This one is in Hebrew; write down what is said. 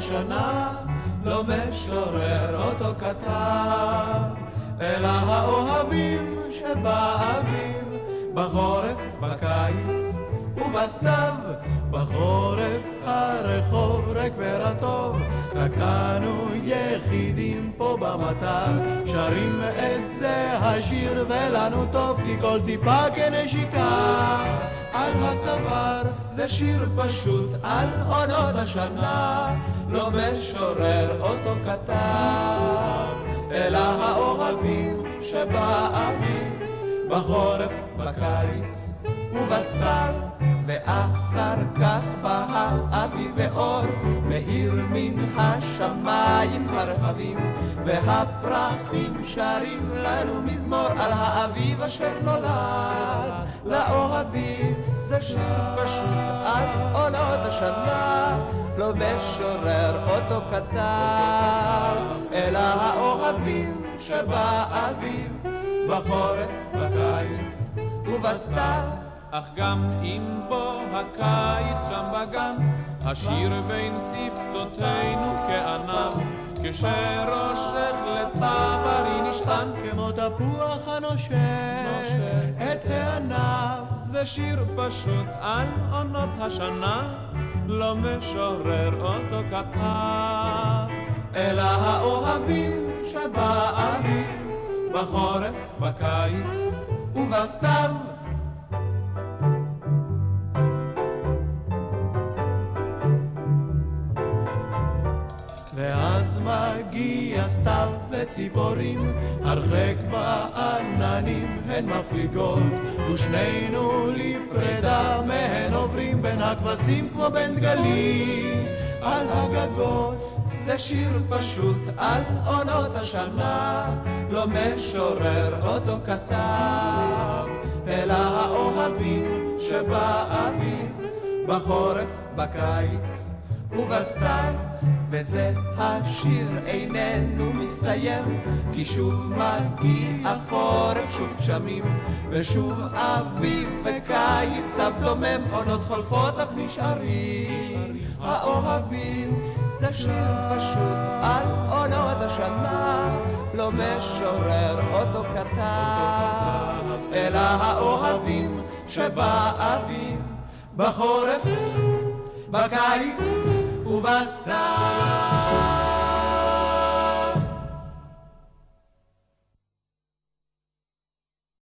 השנה, לא משורר אותו כתב, אלא האוהבים שבאביב, בחורף, בקיץ ובסתיו, בחורף הרחוב ריק ורטוב, רק אנו יחידים פה במטר, שרים את זה השיר ולנו טוב, כי כל טיפה כנשיקה על הצוואר, זה שיר פשוט על עונות השנה, לא משורר אותו כתב, אלא האוהבים שבאביב, בחורף, בקיץ ובסתיו, ואחר כך בא האביב ואור, מאיר מן השמיים הרחבים, והפרחים שרים לנו מזמור על האביב אשר נולד לאוהבים. זה שיר פשוט על עונות השנה, לא משורר אותו כתב, אלא האוהבים שבאביב, בחורף, בקיץ ובסתיו. אך גם אם בו הקיץ שם בגן, השיר בין שפתותינו כענב, כשראשך לצווארי נשען, כמו תפוח הנושך את הענף. זה שיר פשוט על עונות השנה, לא משורר אותו כתב. אלא האוהבים שבאביב, בחורף, בקיץ ובסתיו. ואז מגיע סתיו וציפורים, הרחק בעננים הן מפליגות, ושנינו לפרידה מהן עוברים בין הכבשים כמו בין דגלים על הגגות. זה שיר פשוט על עונות השנה, לא משורר אותו כתב, אלא האוהבים שבאביב, בחורף, בקיץ ובסתיו. וזה השיר איננו מסתיים, כי שוב מגיע חורף, שוב גשמים, ושוב אביב וקיץ, סתיו דומם, עונות חולפות אך נשארים האוהבים. זה שיר פשוט על עונות השנה, לא משורר אותו כתב, אלא האוהבים שבאביב, בחורף, בקיץ ובסתיו.